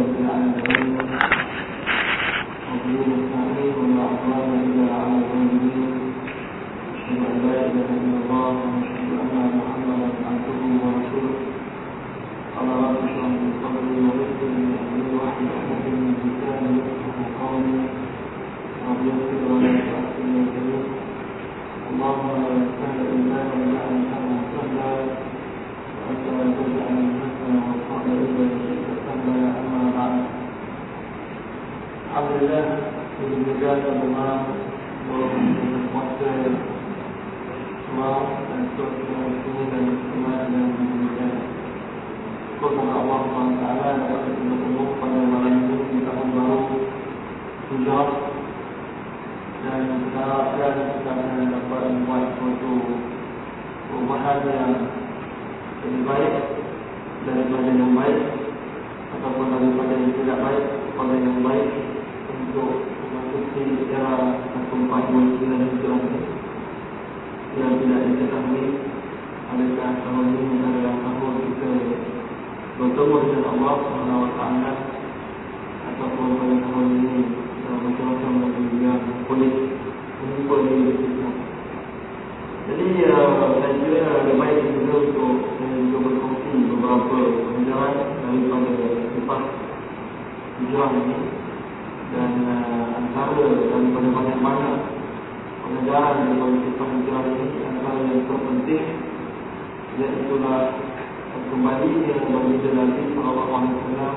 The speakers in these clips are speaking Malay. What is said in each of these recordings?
あ。Daripada kisah hijrah ini antara yang terpenting. Iaitulah kembali yang bagi Nabi Sallallahu Alaihi Wasallam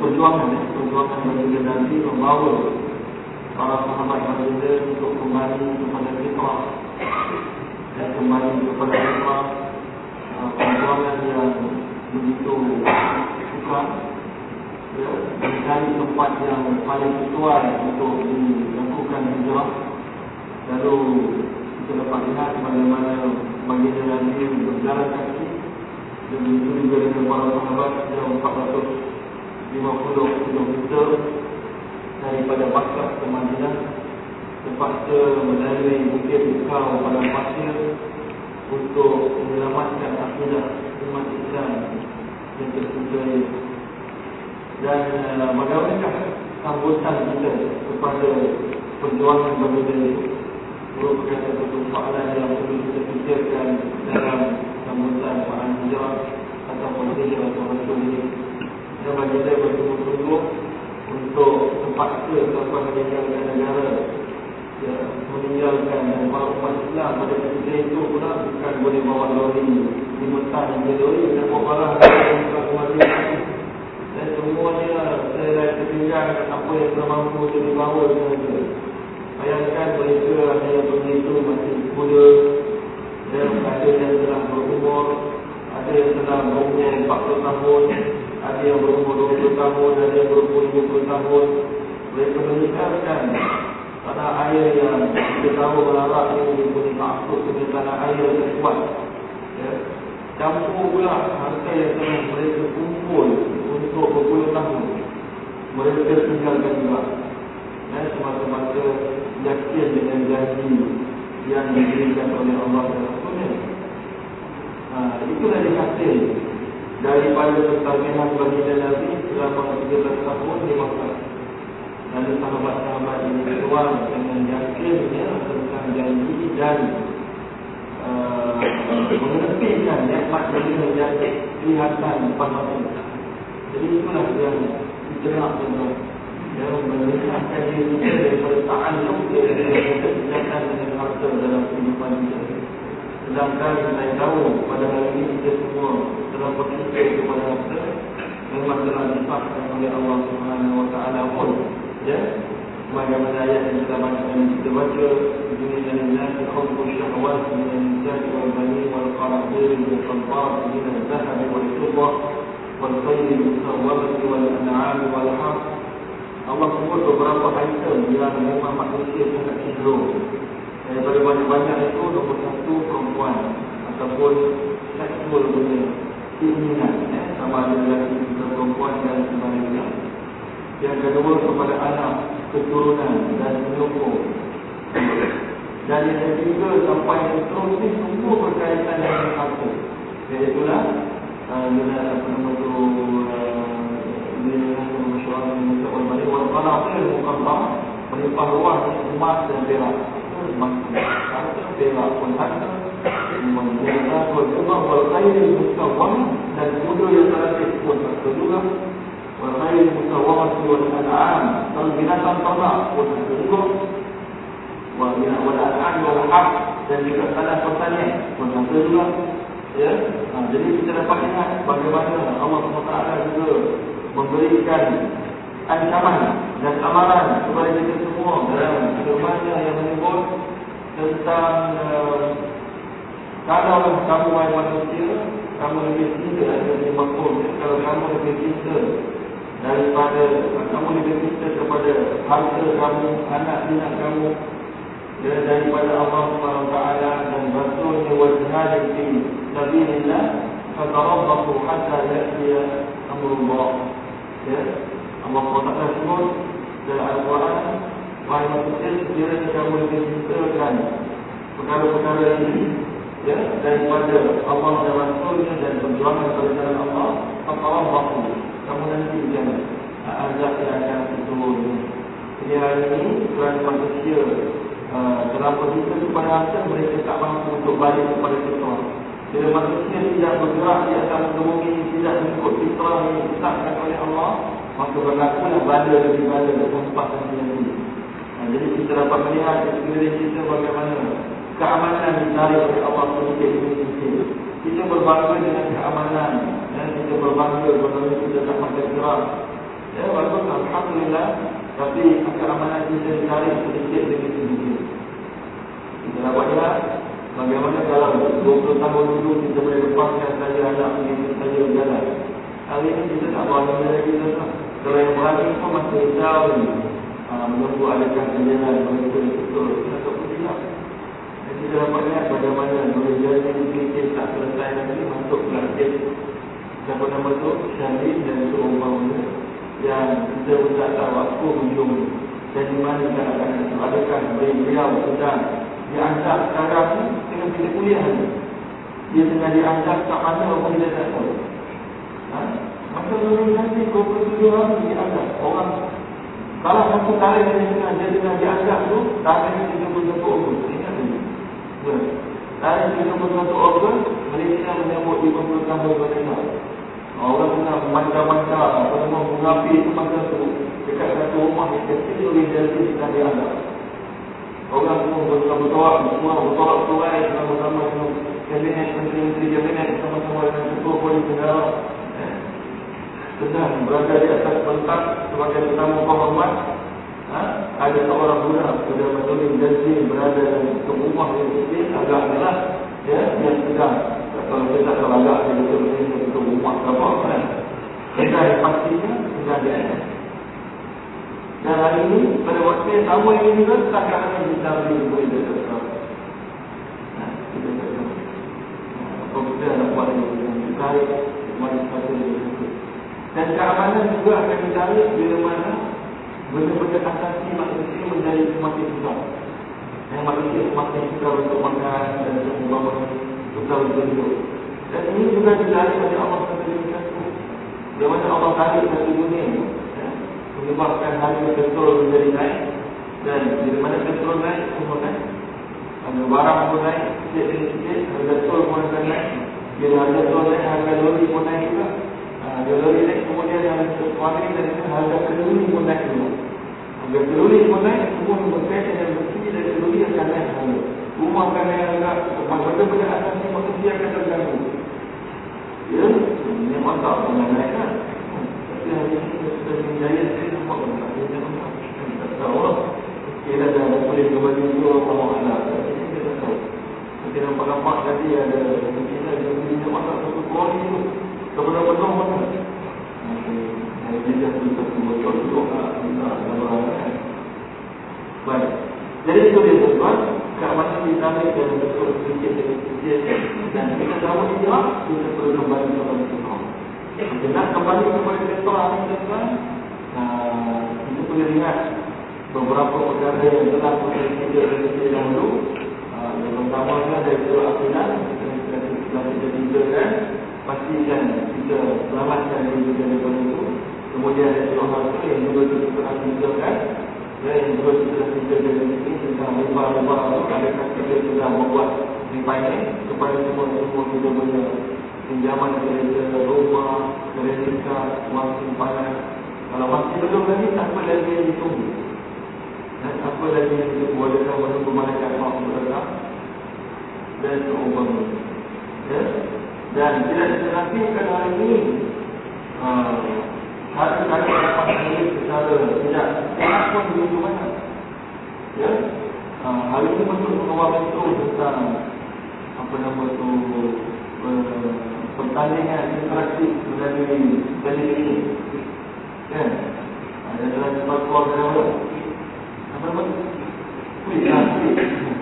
perjuangan ya, perjuangan bagi Nabi membawa para sahabat baginda untuk kembali kepada fitrah dan kembali kepada fitrah perjuangan yang begitu sukar ya, mencari tempat yang paling sesuai untuk dilakukan hijrah lalu kita dapat lihat bagaimana baginda Nabi berjalan kaki dan juga dengan para sahabat yang 450 km daripada Makkah ke Madinah terpaksa melalui bukit Bukau pada pasir untuk menyelamatkan akidah umat Islam yang terputus. Dan uh, bagaimanakah sambutan kita kepada perjuangan berbeza itu merupakan satu soalan yang perlu kita fikirkan dalam sambutan Quran Hijrah ataupun Hijrah Rasul ini yang bagi saya bersungguh-sungguh untuk terpaksa tuan-tuan meninggalkan negara ya, meninggalkan dan para umat Islam pada ketika itu pula bukan boleh bawa lori di dan di lori dan bawa barang dan semuanya saya dah tertinggal apa yang termampu untuk dibawa sahaja bayangkan mereka ada yang begitu masih muda dan ada yang telah berumur ada yang telah berumur 40 tahun ada yang berumur 20 tahun ada yang berumur 50 tahun. Mereka meninggalkan tanah air yang kita tahu berharap ini boleh masuk ke tanah air yang kuat. Ya. campur pula harta yang telah mereka kumpul untuk berpuluh tahun. Mereka tinggalkan juga. Dan semata-mata yakin dengan janji yang diberikan oleh Allah dan Rasulnya. Ha, itulah dikhasil daripada pertarungan bagi Nabi selama 13 tahun di Makkah dan sahabat-sahabat ini keluar dengan yakinnya tentang janji dan uh, mengertikan nikmat dunia yang kelihatan depan mata jadi itulah yang dijenak والطير المسومة والأنعام والحق Allah sebut beberapa item yang memang manusia sangat cenderung Daripada banyak-banyak itu Nombor satu perempuan Ataupun seksual punya Keinginan eh, Sama ada lelaki perempuan dan sebagainya Yang kedua kepada anak Keturunan dan penyokong. Dan yang ketiga Sampai seterusnya Semua berkaitan dengan harta Iaitulah uh, apa nama tu uh, Allah melimpah ruah emas dan perak. Emas, harta, perak pun harta. Menggunakan berjumlah berkhairi mustawam dan kuda yang terakhir pun harta juga. Berkhairi mustawam suruh an'am. Kalau binatang ternak pun harta juga. Wadan'an wal-haq dan juga tanah pertanian pun harta juga. Ya, ha, jadi kita dapat ingat bagaimana Allah SWT juga memberikan ancaman dan amaran kepada kita semua dalam firman-Nya yang menyebut tentang uh, kalau kamu wahai manusia kamu lebih cinta dari makhluk. Kalau kamu lebih cinta daripada kamu lebih cinta kepada harta kamu anak anak kamu ya, daripada Allah SWT dan Rasulnya wa jihad fi sabilillah fatarabbasu hatta ya'tiya amrullah ya Allah SWT sebut dalam Al-Quran Wahai manusia sekiranya kamu cintakan perkara-perkara ini ya, daripada Allah dan Rasulnya dan perjuangan pada jalan Allah maka Allah waktu kamu nanti jangan azab yang akan turun. Jadi hari ini kerana manusia uh, dalam posisi kepada rasa mereka tak mampu untuk balik kepada fitrah bila manusia tidak bergerak di atas mengikut fitrah yang ditetapkan oleh Allah maka berlakulah bala lebih bala dan tempat nanti nanti. Nah, jadi kita dapat melihat sekiranya kita bagaimana keamanan ditarik oleh Allah demi sedikit. Kita berbangga dengan keamanan dan kita berbangga bahawa kita tak makan gerak. Ya, bagus Alhamdulillah. Tapi keamanan kita ditarik sedikit demi sedikit. Kita dapat lihat bagaimana dalam 20 tahun dulu kita boleh lepaskan saja anak begitu saja berjalan. Hari ini kita tak berani lagi kita Kalau yang berani pun masih tahu uh, Menunggu adakah kejadian mereka betul Ataupun tidak. Dan kita dapat lihat bagaimana Boleh jadi mungkin tak selesai lagi Masuk pelatih Siapa nama tu? Syahid dan seorang Yang kita pun tak tahu Apa hujung Dan di mana kita akan Adakah beliau sedang Dianggap sekarang Dengan kita kuliah Dia tengah dianggap tak mana pun kita tak tahu? Maka lebih nanti 27 hari dianggap orang. Salah satu kali yang dengan dia dengan dianggap tu Tahun 31 Ogos Ingat ini ya. Tahun 31 Ogos Malaysia menyebut 50 tahun Merdeka Orang kena macam-macam Apa nama mengapi itu masa tu Dekat satu rumah yang kecil Oleh jadi kita dianggap Orang semua betul-betul Semua Tuai Sama-sama Kabinet Menteri-Menteri Kabinet Sama-sama dengan Ketua Polis Negara sedang berada di atas pentas sebagai tetamu kehormat ha? ada seorang budak sudah menulis janji berada di rumah yang kecil agak jelas ya, yang sedang. Kalau kita tak terlagak dia betul-betul ke rumah apa kan? Sedang pastinya sedang dia dan hari ini pada waktu yang sama ini juga tak akan kita beri boleh dekat kita tak tahu. Kalau kita nak buat ini, kita dan keamanan juga akan dicari bila mana benda-benda asasi manusia menjadi semakin susah. Yang manusia semakin susah untuk makan dan untuk membangun susah untuk hidup. Dan ini juga dicari oleh Allah SWT. Bila mana Allah tarik satu dunia ya, menyebabkan harga petrol menjadi naik dan bila mana petrol naik semua naik. Harga barang pun naik sikit demi sikit, harga tol pun naik. Bila harga tol naik, harga lori pun naik juga. Jalur ini kemudian yang suami dan harga keluri pun naik dulu. Harga keluri pun naik, semua yang berkaitan dan bersih dan keluri akan naik harga. Rumah akan naik harga, benda benda atas ini manusia akan terganggu. Ya, ini mantap pun naik kan. Tapi hari ini sudah menjaya sekali nampak pun tak ada yang. Tak tahu lah. Kira dah boleh kembali itu Allah Allah. Ini kita tahu. Kita nampak-nampak tadi ada mungkin ada yang boleh masak satu kuali itu. Kebenar-benar mana? Jadi dia tutup bocor doa minta kebenaran. Baik. Jadi itu dia tuan. Keamanan kita ni dan sedikit demi sedikit dan kita tahu dia kita perlu kembali kepada Tuhan. Kita kembali kepada Tuhan ini tuan. Nah, kita perlu ingat beberapa perkara yang telah kita lihat dari dahulu. Yang pertamanya dari surah Al-Quran kita telah kita tindakan pastikan kita selamatkan diri dari daripada itu. Kemudian surah Al-Quran yang juga kita pernah tindakan Ya, yang dua kita cerita dengan ini tentang riba-riba adakah kita sudah membuat riba ini supaya semua semua kita punya pinjaman kereta, rumah, kereta, wang simpanan. Kalau masih belum lagi, apa lagi yang ditunggu? Dan apa lagi yang ditunggu? Adakah menunggu malaikat maaf? Dan seumpama. Ya? Dan tidak diterapikan hari ini. Uh, hari kali dapat ini secara tidak enak pun begitu banyak. Ya? Uh, hari ini bentuk pengeluaran itu tentang apa nama itu uh, pertandingan interaksi melalui televisi. Kan? Ada dalam keluar dari apa? Nama? Kuih.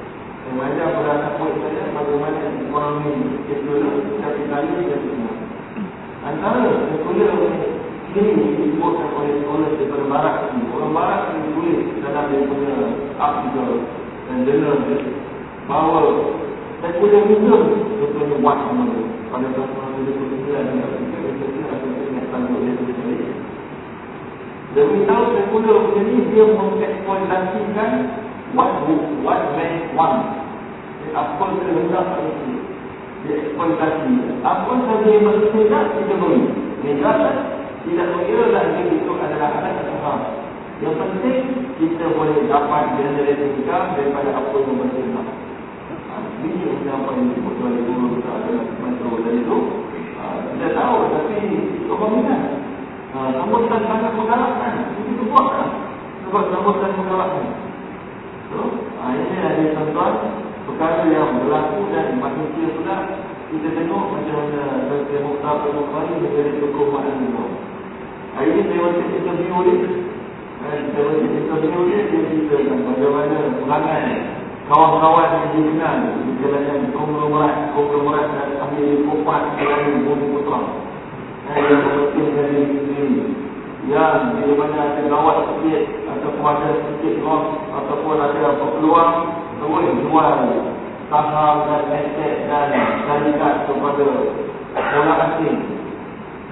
pada anak murid saya bagaimana ekonomi itu kapitalis dan semua. Antara sekolah ini disebutkan oleh sekolah daripada barat ini. Orang barat ini tulis dalam dia punya artikel dan jurnal dia bahawa sekolah minum contohnya buat sama dia pada tahun 2009 dan dan kita tahu sekolah macam ni dia mengeksploitasikan what, what man want apa kehendak manusia dia eksploitasi apa saja yang nak kita beri negara tidak mengira lagi itu adalah anak atau ham. Yang penting kita boleh dapat generate income daripada apa yang kita nak. Ha, ini apa yang disebut oleh guru kita adalah metro dan itu. Ha, kita tahu tapi orang minat. Ha, namun kita sangat menggalakkan. Itu buatkan. Sebab namun kita menggalakkan. Ha, ini ada contoh perkara yang berlaku dan manusia sudah kita tengok macam mana Dr. Mukhtar Al-Mukhari menjadi tokoh makna Hari ini saya waktu interview dia Saya waktu interview dia Dia ceritakan bagaimana perangai Kawan-kawan yang dia kenal Di jalan konglomerat Konglomerat dan ambil kopat Dari Budi Putra. Yang mementingkan diri sendiri Yang bila mana ada gawat sikit Ataupun ada sikit loss Ataupun ada apa peluang Terus jual. Saham dan aset dan syarikat kepada orang asing.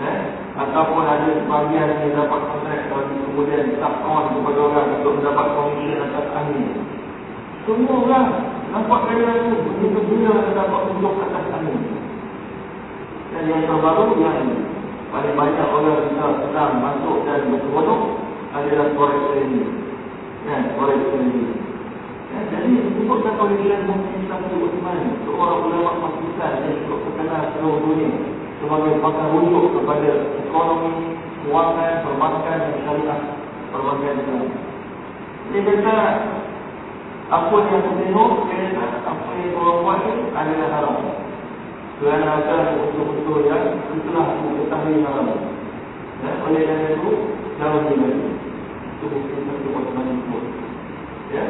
Eh? ataupun ada sebahagian yang dapat kontrak dan kemudian tak on kepada orang untuk mendapat komisi atas angin semua orang nampak kaya itu begitu bila dapat untuk atas angin dan yang terbaru yang paling banyak orang bisa sedang masuk dan berseronok adalah forex trading kan forex trading Ya, jadi disebutkan oleh Jiran Mufti Syafi Uthman. Seorang ulama Pakistan yang cukup terkenal seluruh dunia Sebagai pakar rujuk kepada ekonomi, kewangan, perbankan dan syariah Perbankan Islam Dia kata Apa yang aku tengok, dia kata Apa yang orang buat ni adalah haram Kerana ada usul-usul yang Itulah aku ketahui haram ya, Oleh kerana itu, jauh dia Itu bukti satu Uthman itu. Ya,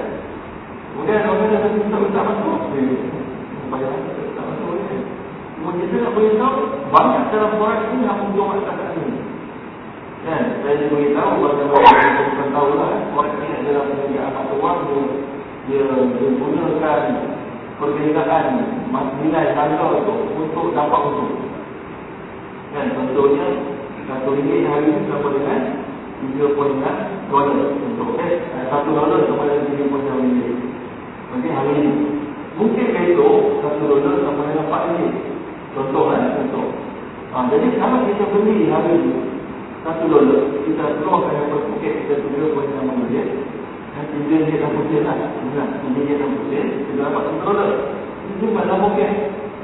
Kemudian orang yang nanti tak tak masuk Kemudian kita nak beritahu Banyak dalam forex ini yang untuk masyarakat ini Kan, saya beritahu bagaimana kita bukan tahu lah Forex ini adalah penyediaan mata wang dia, dia, dia gunakan perbezaan nilai harga untuk, untuk dapat untung Kan, contohnya Satu ringgit hari ini sama dengan 3.6 dolar untuk eh, satu dolar sama dengan 3.6 ringgit. Mungkin hari ini. Mungkin besok Satu dolar sama dengan empat ini Contoh kan Contoh. Ha, Jadi kalau kita beli hari ini Satu dolar Kita keluarkan yang berpukit Kita tujuh pun sama dia Dan tiga dia dan putih lah Tiga dia dan putih Kita dapat dolar Itu bukan dalam pukit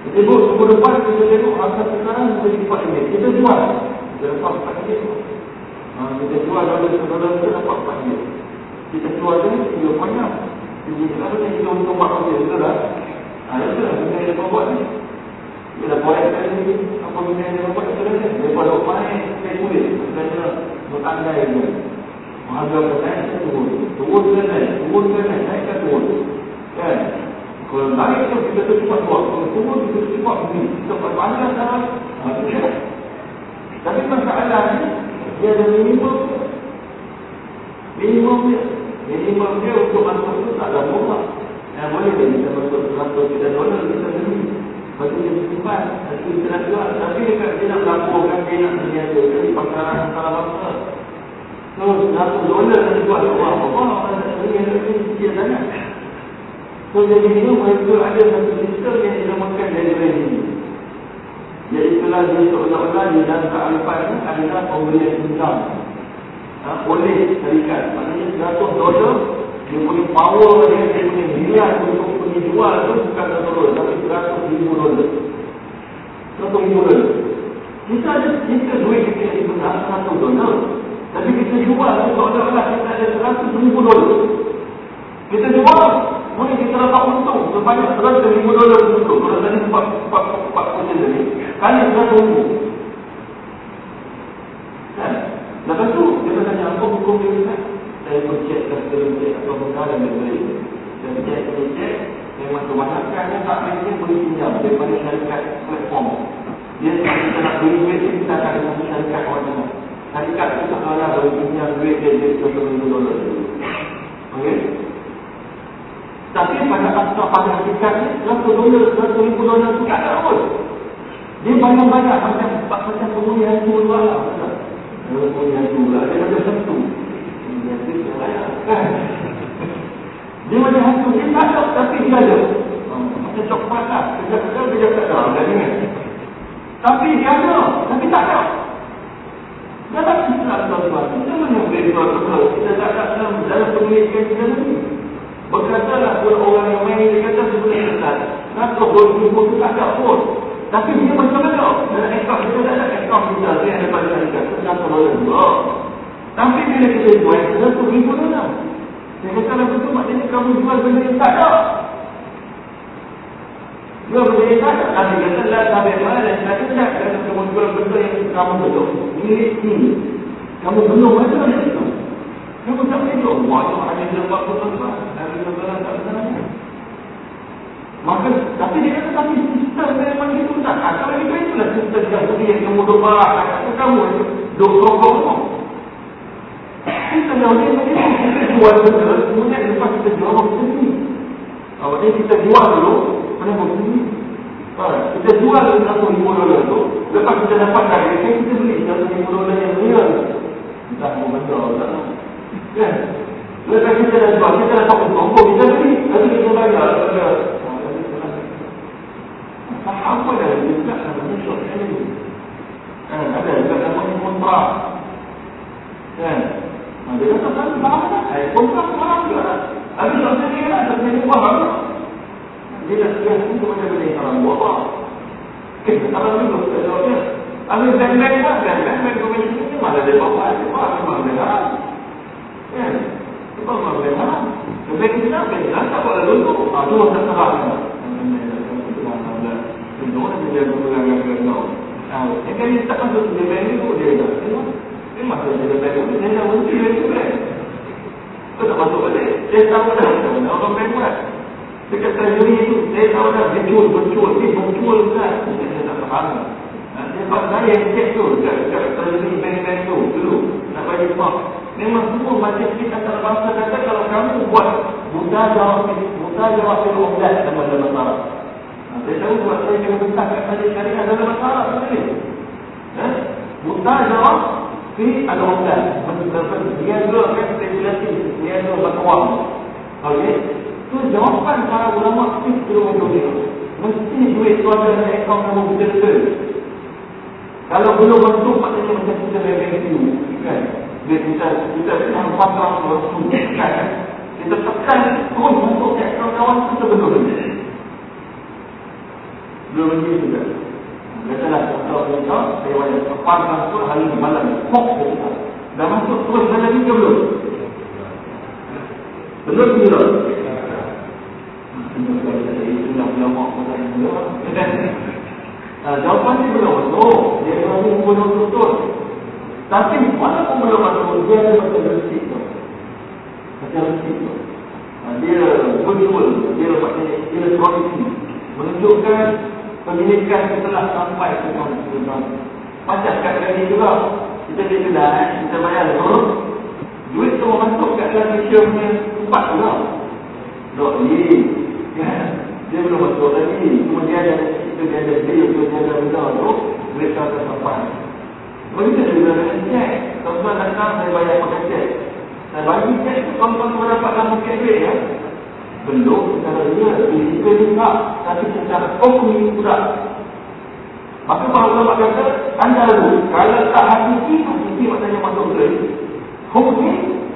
Kita buat sebelum depan Kita tengok Harga sekarang Kita di empat ini Kita jual Kita dapat empat ini ha, Kita jual dolar satu dolar Kita dapat empat ini Kita jual ini Tiga banyak jadi kalau kita untuk buat kerja betul tak? Ha, itu lah benda yang dia buat ni. Dia dah buat kali ni. Apa benda yang dia buat itu dah ni. Daripada main, saya kulit. Sebenarnya bertandai tu. Ha, akan naik ke turun. Turun ke naik. Turun ke naik. Ke turun. Kan? Kalau naik tu kita tu cepat buat. Kalau turun kita cepat pergi. Kita mana? Ha, Tapi masalah ni, dia ada minimum. Minimum dia. Minimum dia untuk masuk tu tak ada murah. Yang boleh dia kita masuk 100 juta dolar kita beli. Tu dia. Nanti kita nak jual. Tapi dia nak laporkan dia nak sediakan. Jadi pasaran antara bangsa. So, jadi ni mereka ada satu sistem yang dinamakan dari rezim. Iaitulah dia seolah-olah di dalam kearifan ini adalah pemberian income. Ha, boleh syarikat. Maknanya 100 dolar dia punya power dia, dia punya nilai untuk pergi jual tu bukan satu dolar tapi seratus ribu dolar. Satu ribu dolar. Kita ada kita duit kita yang dibenar satu dolar. Tapi kita jual seolah-olah kita ada seratus ribu dolar. Kita jual, mungkin kita dapat untung sebanyak seratus ribu dolar untung. Kalau tadi empat empat empat persen tadi, kali seratus ribu. Kan? Lepas tu, kita tanya apa hukum dia saya pun cek terus cek apa perkara yang beri dan cek cek cek memang kebanyakannya tak mesti boleh pinjam daripada syarikat platform dia kalau kita nak beli duit kita akan ada satu syarikat orang tengah syarikat itu tak kalah boleh pinjam duit dia dia satu ribu dolar ok tapi pada asal pada hakikat satu dolar satu ribu dolar itu tak ada pun dia banyak-banyak macam macam pemulihan tu lah pemulihan tu lah dia ada satu dia macam hantu, dia tak ada, tapi dia ada. Macam coklat lah, kerja-kerja, kerja tak ada, dah dengar. Tapi dia ada, tapi tak ada. Dia tak bisa tuan-tuan. Kita boleh jual betul? Kita tak ada dalam, dalam pemilikan kita ni. Berkatalah pun orang yang main, dia kata sebenarnya tak. Kenapa boleh jumpa tu tak ada pun. Tapi dia macam mana? Dalam ekor kita tak ada ekor kita. Dia ada pada syarikat. Kenapa boleh jual? Tapi bila kita jual, kita tu ribu dolar. Saya kata lagu tu maknanya kamu jual benda yang tak ada. Jual benda yang tak ada. Nabi kata, lah sampai mana dan saya tidak. Kerana kamu jual benda yang kamu belum. Milik ini. Kamu belum ada ada itu. Kamu tak. Wah, itu hanya jawab betul-betul. Nabi kata, tak benar. Maka, tapi dia kata, tapi sistem memang itu tak. Kalau itu, itulah sistem yang yang kamu doa. Kamu, duk sokong kita Yahudi kita jual benda, kemudian lepas kita jual kita beli. Maksudnya kita jual dulu, mana baru kita. Kita jual satu ribu dolar tu, lepas kita dapat dari itu, kita beli satu ribu dolar yang real. Entah apa benda, tak. Kan? Lepas kita dah jual, kita dapat untung, oh, kita beli. Lalu kita bayar, kita apa dah juga namanya short selling. Kan, ada juga namanya kontrak. Kan? Dia kata kan barang tak? Eh, kontrak barang juga lah. Habis tak saya kira, tak buat barang. Dia dah sekian pun kepada benda yang salah buat apa. Eh, salah juga, tak jawabnya. Habis bank-bank lah, bank-bank, bank komisi ni mana dia bawa, dia bawa, memang dia haram. Kan? Sebab memang dia haram. Bank kita, bank kita, tak buat lalu tu. Ah, tu masa terang. Semua dia dia berperangan dengan kau. Ah, yang kan dia tak masuk dia bank ni, dia dah. Memang kalau saya dapat duit, saya dah berhenti dari sebelah. Kau tak masuk balik. Dah macam mana orang main buat. Dekat treasury itu, saya tahu dah bercul, bercul. Dia bercul kan. Saya tak faham. Sebab saya yang cek tu, dekat treasury bank-bank tu, dulu. Nak bagi semua. Memang semua macam kita antara bangsa kata, kalau kamu buat buta jawab, buta jawab itu obat nama dalam Arab. Saya tahu buat saya kena bentang kat saya syariah dalam masalah sebenarnya. Buta jawab Fi ada hotel Dia dua kan spekulasi Dia dua berkuang Okay Itu jawapan para ulama Fi sebelum itu Mesti duit tu ada dalam akaun kamu betul-betul Kalau belum masuk Maknanya macam kita bebek itu Kan? Dia kita Kita tanpa terang Kan? Kita tekan Terus masuk ke akaun kawan Kita betul-betul Belum lagi juga Katalah kalau kita saya wajib tepat masuk hari ini malam kok kita dah masuk terus malam ini belum? Belum belum. Uh, jawapan dia belum. Masuk Dia belum pun betul Tapi mana pun belum masuk Dia ada macam bersih tu selfie tu. Ha, dia visual, dia maknanya elektronik menunjukkan pemilikan setelah sampai ke kampung Macam kat tadi juga, kita di kedai, kita bayar tu, duit tu masuk kat dalam Malaysia punya tempat juga. Dok ni, dia belum masuk lagi. Kemudian ada kita dia ada dia benda tu, duit tu akan sampai. Begitu juga dengan cek. Tuan-tuan datang, saya bayar pakai cek. Saya bagi cek tu, tuan-tuan dapat dalam pakai duit ya. Belum secara real, fizikal juga. Tapi secara hukum pula. Maka para ulama kata, anda lalu, kalau tak hakiki, hakiki maknanya masuk ke Hukum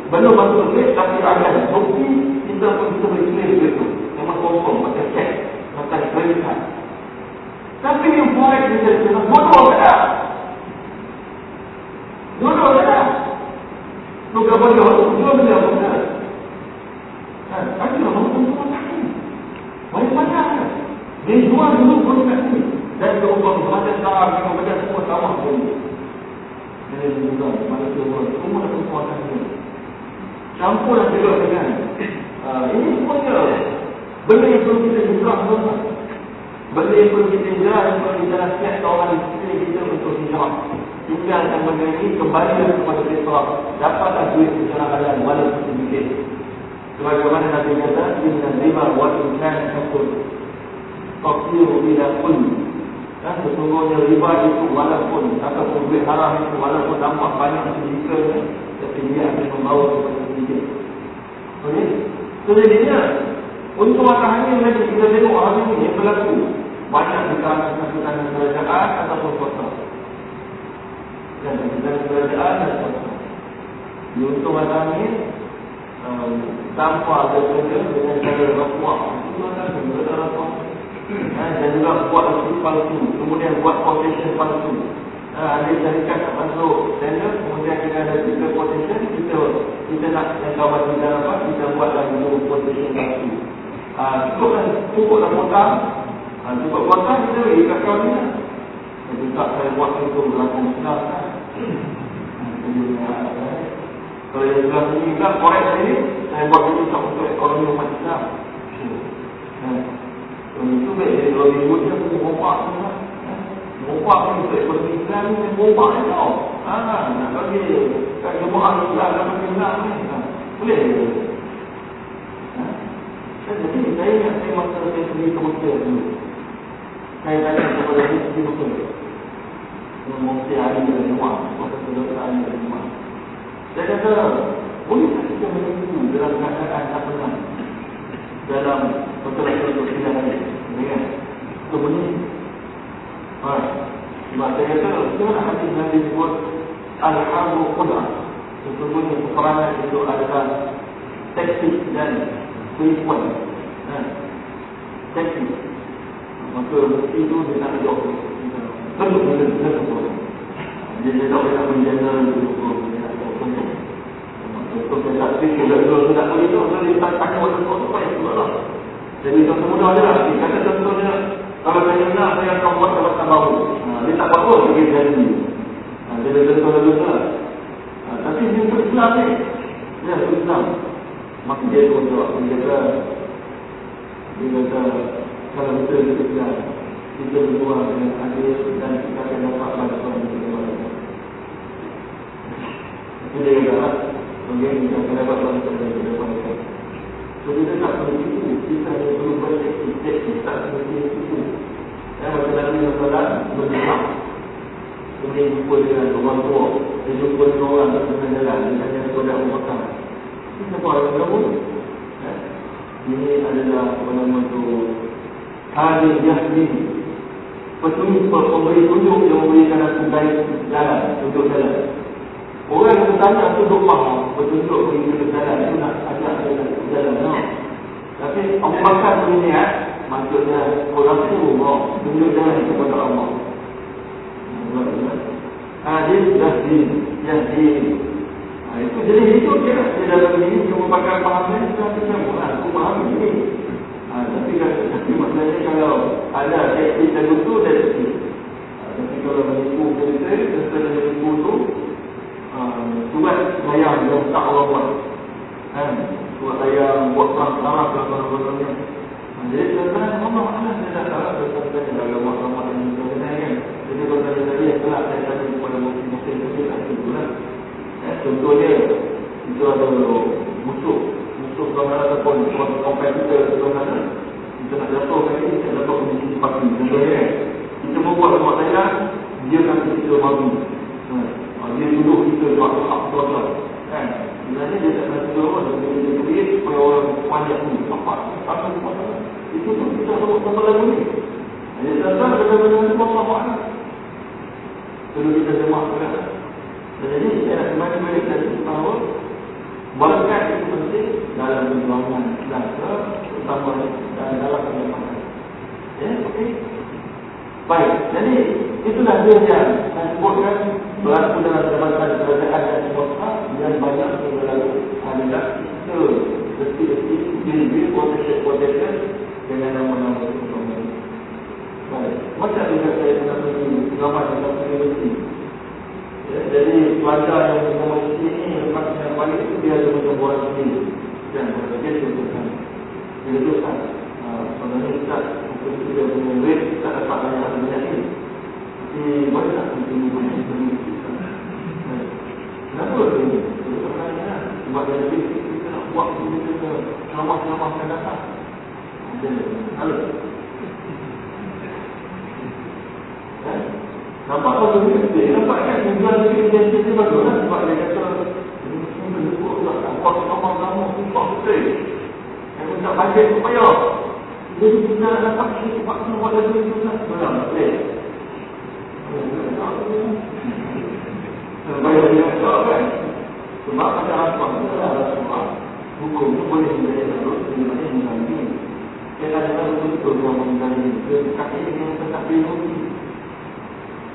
belum masuk ke tapi ada bukti, kita pun kita boleh clear begitu. Macam cek, macam verifikan. Tapi yang boleh kita cakap, bodoh tak Bodoh tak Bukan bodoh, dua benda benar. Ada lah mahu semua kaki. Banyak banyak kan? Dia jual dulu pun. Dan dia ubah macam tak memang macam semua sama pun. Dia juga mana semua semua dah semua kaki. Campur dan juga dengan uh, ini semuanya benda yang perlu kita hijrah semua. Benda yang perlu kita yang perlu kita nasihat orang di sini kita untuk hijrah. Tinggalkan benda ini kembali kepada Islam. Dapatlah duit secara halal walaupun sedikit. Sebagaimana Nabi kata, Inna lima wa inkan hakun Tafiru ila kun Dan sesungguhnya riba itu walaupun Ataupun duit haram itu walaupun nampak banyak sedikit Tapi dia akan membawa kepada sedikit Okey? So jadinya Untuk matahari lagi kita tengok hari ini yang berlaku. Banyak kesalahan-kesalahan kerajaan ataupun kota. Dan kesalahan kerajaan dan kota. Untuk matahari um, tanpa ada benda dengan cara rapuak itu adalah benda rapuak ha, dan juga buat bukti palsu. Kemudian buat quotation palsu. Ha, ada syarikat nak masuk. Tender kemudian kita ada tiga quotation kita kita nak yang kawan kita apa? Kita buat lagi quotation palsu ha, cukup kan cukup lah kota ha, cukup kota kita beri kat kawan kita jadi tak saya buat itu berlaku senang kan? Kalau yang sebelah sini kan korek ini Saya buat itu tak untuk ekonomi umat Islam. Kalau itu baik Jadi kalau minggu ni aku merompak semua Merompak ni untuk ekonomi Islam ni Merompak ni tau. Haa Nak bagi Kat jemaah Islam Dalam Islam ni Boleh jadi saya ingat saya masa saya pergi ke Mesir dulu Saya tanya kepada dia pergi Mesir Mesti hari dari rumah Masa sedang hari dari rumah saya kata, boleh tak kita menunggu dalam keadaan tak pernah dalam betul-betul sidang ini? Dengan itu bunyi. Baik. Sebab saya kata, kita nak hati Nabi sebut Al-Hamu Qudah. Sesungguhnya peperangan itu adalah teknik dan penipuan. Ha. Teknik. Maka itu dia nak jawab. Tentu, tentu, tentu. Dia tak boleh nak menjana dulu. Untuk saya tak fikir Kalau tidak boleh tu Saya tak tanya waktu tu Apa yang sebab lah Jadi contoh mudah je lah. Dia kata contohnya Kalau saya nak Saya akan buat baru ha, Dia tak apa-apa Dia janji ha, Dia ada contoh dulu lah. Ha, Tapi dia untuk Islam ni. Dia untuk Islam Maka dia pun jawab kata Dia kata Kalau betul kita Islam Kita berjuang dengan adil Dan kita akan dapat bantuan Itu dia kata Kemudian kita akan dapat balik dari kedepan So kita tak perlu itu Kita hanya perlu balik Kita tak perlu itu Dan macam Nabi Muhammad berdoa Kemudian jumpa dengan orang tua Dia jumpa dengan orang yang jalan Dia tanya kepada Abu Bakar Yang kamu Ini adalah nama itu Hadis Yahdi Petunjuk pemberi tunjuk yang memberikan aku baik jalan Tunjuk jalan. Orang yang bertanya tu duk faham Bertunjuk pergi ke jalan Itu nak ajak ke jalan no. Tapi Abu Bakar tu ni eh Maksudnya Orang tu oh, Tunjuk jalan kepada Allah. Ha, dia sudah Ha, itu jadi hidup dia lah. di dalam ini dia yang pahamnya sudah tercampur aku paham ini ha, tapi tapi maknanya kalau ada teknik dan itu dari sini ha, tapi kalau menipu kita kita menipu tu, ha, cuma saya yang tak Allah buat. Cuma bayang buat orang salah berapa-berapa jadi sebenarnya Allah lah, Allah tidak salah berapa-berapa dalam masa-masa yang kita kenal kan. Jadi kalau tadi yang telah saya tanya kepada muslim-muslim itu contohnya itu ada musuh musuh kamera ataupun kompetitor kamera kita nak jatuh kali kita dapat kondisi pagi contohnya. Kita membuat tempat saya dia akan kita baru. Ha, dia duduk kita buat hak tuan-tuan. Kan? Sebenarnya dia tak nak tidur orang Dia punya duit supaya orang banyak ni Apa? Apa semua Itu pun kita harus tambah lagu ni Jadi tuan-tuan benda-benda ni Allah Ta'ala Perlu kita semak juga Jadi saya nak kembali balik dari bahawa Berkat itu penting dalam perjuangan Islam Terutama dalam perjuangan Ya, okey Baik, jadi itulah dia yang saya sebutkan berlaku dalam jabatan kerajaan dan swasta yang banyak berlaku adalah kita reti-reti bil-bil protection-protection dengan nama-nama ekonomi. Baik, macam juga saya pernah pergi ramai dalam universiti. Ya, jadi pelajar yang berkomunikasi ini lepas yang balik itu dia macam orang sendiri dan dia teruskan. Dia teruskan. Uh, sebenarnya kita untuk kita punya duit kita dapat banyak banyak ni. Tapi boleh tak kita punya duit Kenapa ni? Sebenarnya sebab dia duit kita nak buat kita ceramah-ceramah akan datang. Halo. Nampak kalau dia kata, nampak kan tujuan dia kerja dia bagus lah sebab dia kata ini semua berlebuk tak nampak sama kamu sumpah betul. Pun tak baca supaya jadi kita nak dapat ini sebab tu buat lagu itu tak benar boleh. Supaya dia tak kan. Sebab ada apa ada sebab hukum tu boleh menjadi terus di mana yang nanti. Kita ada betul yang menjadi kaki yang tak boleh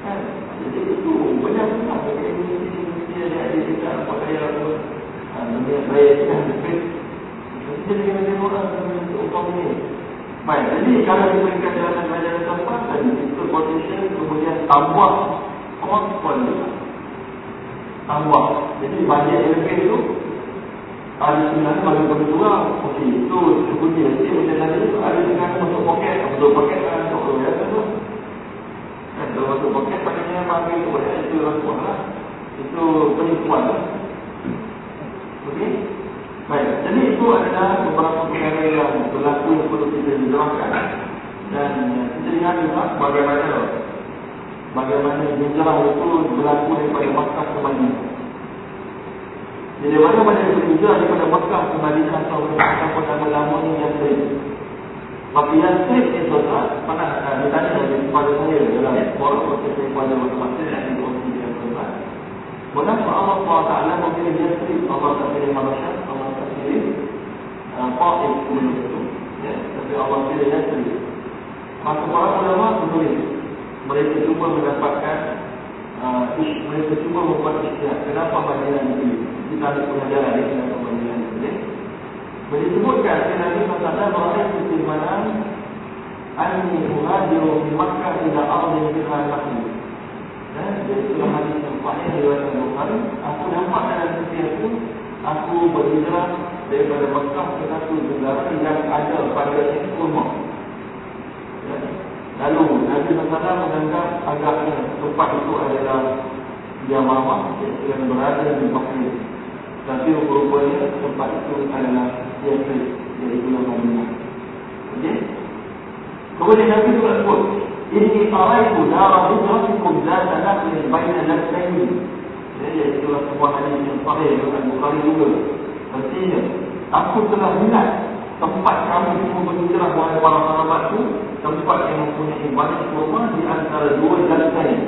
jadi itu banyak sangat Indonesia yang ada dalam pakaian apa yang lebih Kita kena tengok orang untuk upah ini Baik, jadi kalau diberikan jalan belajar tempat Tadi itu position kemudian tambah juga Tambah. Jadi banyak yang itu Ada sebenarnya bagi berjuang Okey, itu sebutnya Jadi macam tadi Ada dengan masuk poket Masuk poket kan Masuk poket kan kalau masuk poket pakainya panggil kepada itu rasuah lah. Itu penipuan. Okey? Baik, jadi itu adalah beberapa perkara yang berlaku yang perlu kita jelaskan Dan kita lihat juga bagaimana Bagaimana hijrah itu berlaku daripada Makkah ke Madinah Jadi mana-mana yang berhijrah daripada Makkah ke Madinah Atau berhijrah pada lama ini yang sering Yang strip ni tuan-tuan Pernah uh, ditanya dari kepada saya Dalam forum proses saya pada masa Yang dikongsi dengan tuan-tuan Mengapa Allah SWT memilih dia strip Allah tak pilih Malaysia Allah tak pilih uh, kemudian itu Tapi Allah pilih dia strip Maka para ulama menulis Mereka cuba mendapatkan uh, Mereka cuba membuat istiak Kenapa bagian ini? Kita ada pengajaran ini Kenapa bagian ini. Boleh sebutkan Nabi SAW Berada di firmanan Ani muhajiru di Makkah Ila ardi fiha nahi Ya, jadi itulah hadis yang sahih Riwayat Bukhari. Aku nampak dalam itu Aku berhijrah daripada Makkah ke satu negara yang ada pada kurma ya. Lalu Nabi SAW menganggap agaknya tempat itu adalah Yamamah yang berada di Makkah. Tapi rupanya tempat itu adalah Yasrib Iaitu nama Madinah Okey Kemudian Nabi juga sebut Ini faraiku darah hijratikum Zata nakhlin baina laksaini Iaitu sebuah hadis yang sahih Dengan Bukhari juga. Artinya Aku telah minat Tempat kami semua berhijrah Wahai para sahabat itu Tempat yang mempunyai banyak kurma Di antara dua laksaini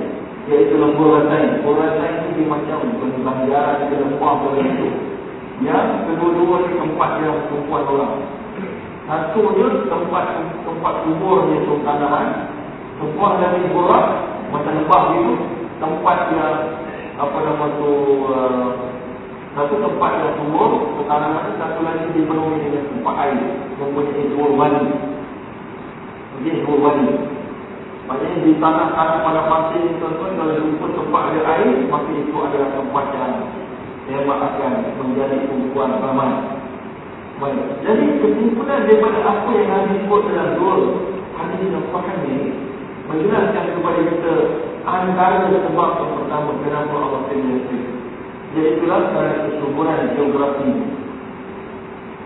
Iaitu lembu rasai Lembu rasai ini macam Berbahagian Kita lempah pada itu yang kedua-dua tempat yang perempuan orang Satunya tempat tempat kubur dia sultanahan. Sebuah dari borak macam lebah itu tempat yang apa nama tu uh, satu tempat yang kubur sultanahan satu lagi dipenuhi dengan tempat air mempunyai dua wadi. Jadi dua wadi. Maksudnya di tanah-tanah pada masa ini tuan-tuan kalau jumpa tempat ada air maka itu adalah tempat yang yang akan menjadi kumpulan ramai. Baik. Jadi kesimpulan daripada apa yang Nabi sebut dalam dua hadis yang faham ini menjelaskan kepada kita antara sebab yang pertama kenapa Allah pilih Jadi itulah kerana kesuburan geografi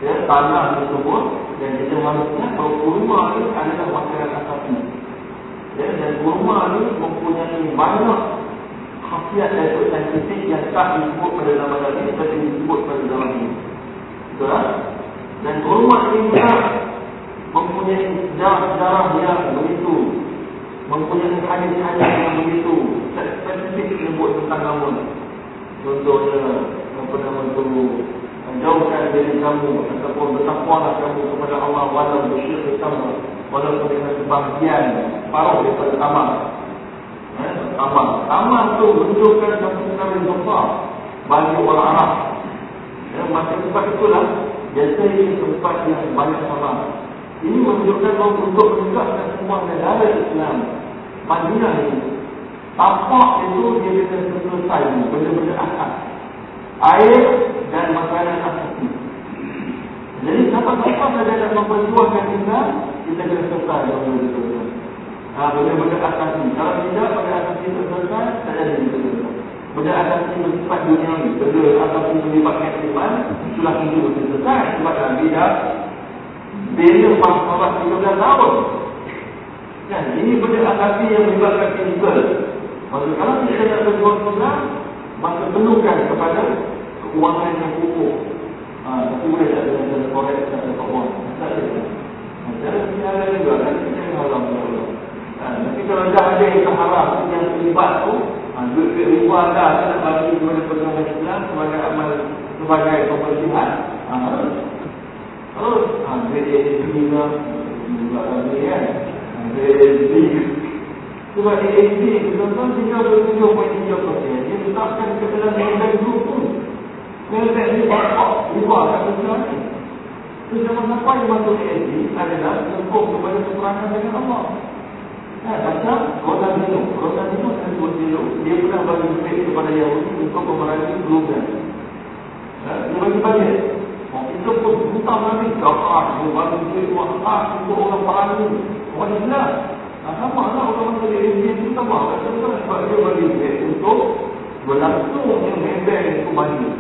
ya, tanah tersebut dan kita manusia bahawa kurma ini adalah masyarakat sapi ya, dan kurma ini mempunyai banyak khasiat dan saintifik yang tak disebut pada zaman Nabi seperti disebut pada zaman ini betul? Dan hormat ini mempunyai sejarah-sejarah yang begitu. Mempunyai hadis-hadis yang begitu. Spesifik menyebut tentang nama Contohnya Apa nama itu Jauhkan diri kamu Ataupun bertakwalah kamu kepada Allah Walau bersyukur sama Walau dengan sebahagian Paruh daripada tamak eh, Tamak Tamak itu menunjukkan perkara yang besar Bagi orang Arab. Ya, Macam sebab itulah Biasa ini tempat yang banyak sama. Ini menunjukkan bahawa untuk menegakkan semua negara Islam Madinah ini Tapak itu dia kena selesai Benda-benda asas Air dan makanan asas Jadi siapa-siapa saja nak memperjuangkan Islam Kita kena selesai benda-benda ha, Benda-benda asas ini. Kalau tidak pada asas itu selesai Tak ada benda-benda Benda asas ini bersifat dunia Benda asas ini melibatkan iman Itulah itu selesai Sebab Nabi dah Bila masalah 13 tahun. Kan? Ini benda asas yang melibatkan physical Maksudnya kalau kita nak berjuang Islam Maka kepada Keuangan yang pupuk ha, Tapi boleh tak cara korek Tak ada keuangan Tak ada. Cara siara juga kan? Kita yang haram ha, Tapi kalau dah ada yang haram Yang terlibat tu Ha, duit duit ribuan dah nak bagi kepada perjuangan Islam sebagai amal sebagai pembersihan. Ha, terus, ha, duit ASB lah, juga lagi kan. Duit ASB. Sebab ASB itu tuan-tuan tinggal bertujuh poin tiga persen. Dia ke dalam Melbank Group pun. Melbank ni bakok ribuan kat Islam ni. Itu zaman apa yang masuk ASB adalah hukum kepada keperangan dengan Allah. Nah, macam Kota Dino, Kota Dino dan Kota Dino, dia pernah bagi duit kepada Yahudi untuk memerangi global. Nah, dia bagi banyak. Oh, itu pun hutang lagi, kakak, dia bagi duit wakaf untuk orang perangi. Orang Islam. Nah, sama lah orang orang dari India itu sama. Kata-kata sebab dia bagi duit untuk berlangsung yang membeng itu banyak.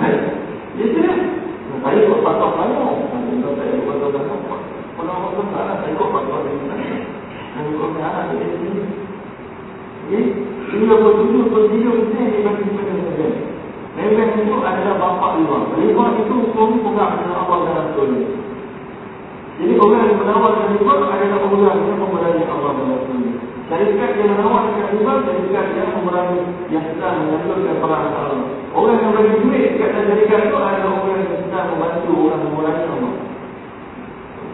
Baik. Jadi, saya ikut patah banyak. Kalau saya patah banyak. Kalau orang besar, saya ikut patah banyak. Saya ikut patah banyak. Jadi, dia bertujuh bertujuh mesti dibagi kepada saja. Memang itu adalah bapak lima. Lima itu hukum pegang dengan Allah dan Rasul. Jadi orang yang menawarkan lima adalah orang yang memerangi Allah dan Rasul. Syarikat yang menawarkan lima, syarikat yang memerangi yang sedang mengaturkan perang Allah. Orang yang bagi duit kat syarikat itu adalah orang yang sedang membantu orang memerangi Allah. Kalau nanti kepada dia orang yang sedang membantu. Lalu,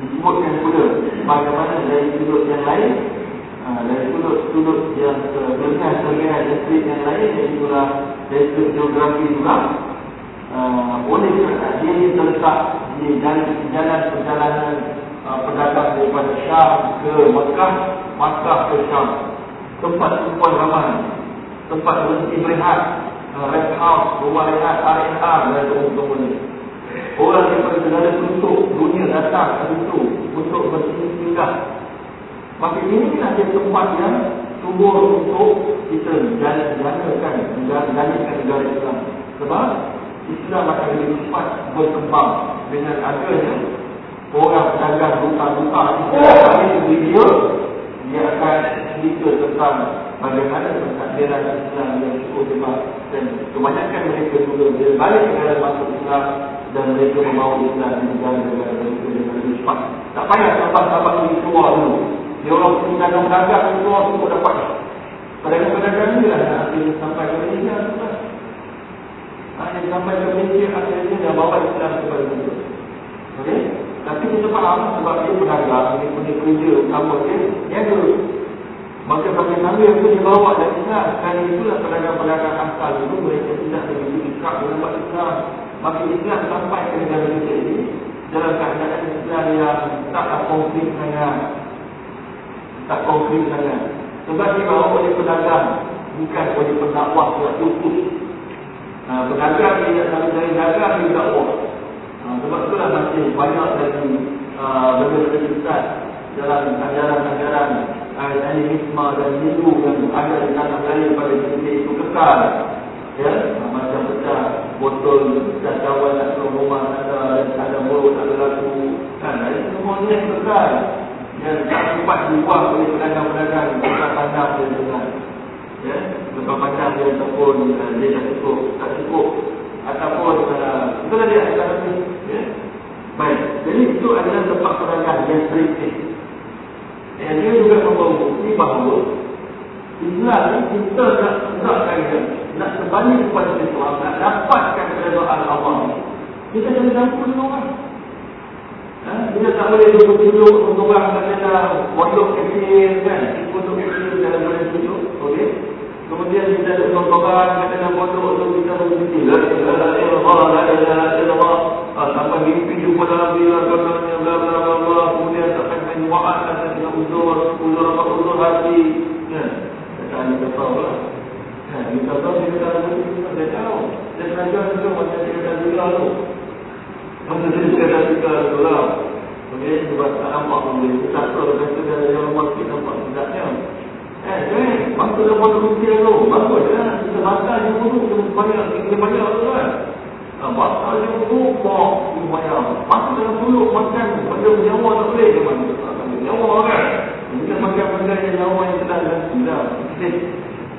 disebutkan pula bagaimana dari sudut yang lain? Ha, dari sudut-sudut yang kelebihan-kelebihan listrik yang lain yang itulah dari sudut geografi juga. Uh, oleh kerana dia terletak di jalan perjalanan uh, pedagang daripada Syam ke Mekah Mekah ke Syam. Tempat kumpulan ramai. Tempat berhenti berehat. Rest house, rumah rehat, R&R dan ni orang daripada negara penutup dunia datang situ untuk bersinggah Maka ini adalah tempat yang subur untuk kita jalan-jalankan negara-negara Islam. Sebab Islam akan lebih cepat berkembang dengan adanya orang pedagang buka-buka ini video dia akan cerita tentang bagaimana pentadbiran Islam yang cukup hebat dan kebanyakan mereka juga dia balik ke dalam masuk Islam dan mereka membawa Islam di negara-negara mereka dengan cepat tak payah sahabat-sahabat ini keluar dulu. Dia orang pedagang-pedagang keluar semua dapat. Pedagang-pedagang ni lah yang sampai ke Malaysia ha, yang sampai ke Malaysia akhirnya dia bawa Islam kepada mereka okey? Tapi kita faham sebab dia pedagang, dia punya kerja utama dia, dia ada. Maka sambil-sambil pun dia bawa dan ingat, sekali itulah pedagang-pedagang asal itu, mereka tidak begitu ikat dengan Islam. Maka Islam sampai ke negara kita ini, dalam keadaan Islam yang tak konflik sangat. Tak konflik sangat. Sebab dia bawa oleh pedagang, bukan oleh pendakwah yang khusus. Ha, pedagang dia selalu dari dagang, dia dakwah. Ha, sebab itulah masih banyak lagi uh, benda-benda sesat dalam ajaran-ajaran animisme dan hindu yang ada di tanah air pada titik itu kekal. Ya, ha, botol, pecah kawan nak ke rumah ada dan ada mulut, ada lagu. Kan, ini semua ni yang kekal. Yang tak sempat dibuang oleh pedagang-pedagang bukan pandang dia dengan. Ya, bukan pandang dia ataupun uh, dia tak cukup, tak cukup ataupun tadi ada kata ya. Baik, jadi itu adalah tempat pedagang yang kritis. Yang dia juga membawa bukti bahawa Islam ini kita nak nak kaya, nak kembali kepada Islam, nak dapatkan keredaan Allah. Kita jangan campur dengan orang. Ha? Kita tak boleh duduk-duduk untuk orang dalam pondok kecil kan, pondok kecil dalam boleh duduk, okey? Kemudian kita ada seorang kata dalam pondok untuk kita berfikir la ilaha illallah la ilaha illallah sampai mimpi jumpa dalam dia katanya bla bla bla bla kemudian tak akan menyuat kata dengan uzur uzur apa uzur hati ya kata ni lah ya kita tahu dia kata lagi kita dah tahu dan saja itu macam dia kata juga tu macam dia kata juga tu lah Okey, sebab tak nampak pun tak tahu dia yang masih nampak tidaknya Eh, eh, masuk dalam waktu rupiah tu. Bagus ya. Kita baca je dulu. Kita banyak, kita banyak tu kan. Ha, baca je dulu. Kita banyak. Masuk dalam mulut makan. Benda nyawa tak boleh ke mana. Nyawa kan. Kita makan benda yang nyawa yang sedang dan sedang.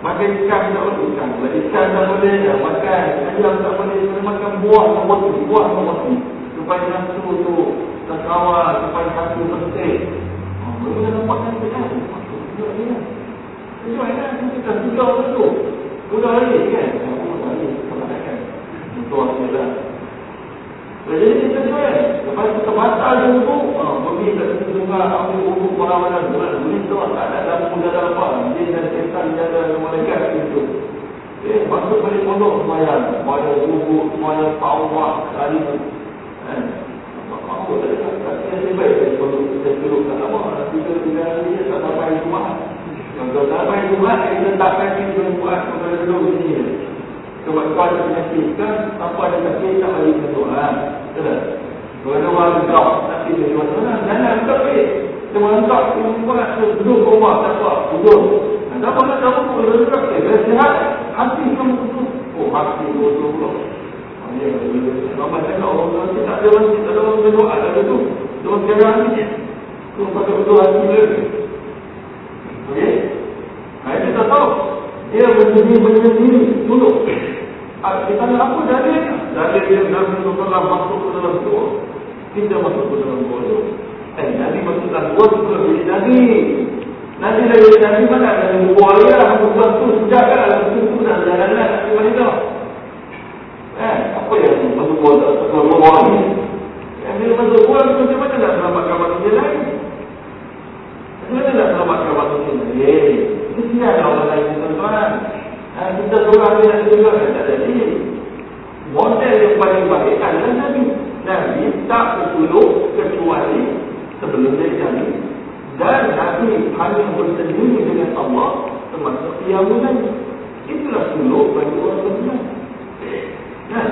Makan ikan tak boleh. Ikan, ikan tak boleh. Ya, makan. Ayam tak boleh. Kita makan buah tak boleh. Buah tak boleh. Supaya nafsu tu terkawal. Supaya hati bersih. Ha, boleh nampak nanti kan. Masuk. Masuk. Tujuh kan kita sudah tu. Sudah lagi kan? Sudah lagi kebanyakan. Itu Jadi kita jual. Lepas kita batal je buku, ah, pergi ke juga ambil buku pengamanan. Bukan boleh tu tak ada dalam muda dalam apa. Dia dan setan jaga malaikat itu. Eh, masuk balik pondok semayang. Bayar buku, semayang tawak kali itu. Eh, dia. Kalau tak rumah. Main Jumat, kita letakkan ni Jumat buat kepada dulu sini. Sebab kau ada penyakit kan, apa ada sakit tak balik ke Tuhan. Betul Kalau ada orang legap, sakit ke Tuhan. Tuhan, jangan legap ni. Cuma legap, cuma buat, duduk ke rumah, tak apa, duduk. Tak apa nak tahu pun, kalau legap ni, kalau sihat, hati kamu tutup. Oh, hati betul pula. Ya, Mama cakap orang tua tak ada orang tak ada orang berdoa ada tu. Dia sekarang ni. Tu pakai betul hati dia. Okey. Nah, kita tahu dia menjadi menyendiri dulu. Ah, kita nak apa dalil? Dalil dia Nabi Muhammad masuk ke dalam gua. Kita masuk ke dalam gua tu. Eh, Nabi ke dalam gua tu ke jadi Nabi. Nabi dari Nabi mana ada gua dia, bukan tu sejak kan, tu tu dah jalan lah, Nabi mana tu? Eh, apa yang masuk gua tak masuk gua ni? Yang bila masuk tu macam mana nak selamatkan manusia lain? Macam mana nak selamatkan manusia lain? Mesti ada orang lain tuan-tuan. Ha, kita seorang dia nak juga tak jadi. Model yang paling baik adalah Nabi. Nabi tak bersuluk kecuali sebelum dia jadi. Dan Nabi hanya bersendiri dengan Allah termasuk keyamunan. Itulah suluk bagi orang beriman. Kan?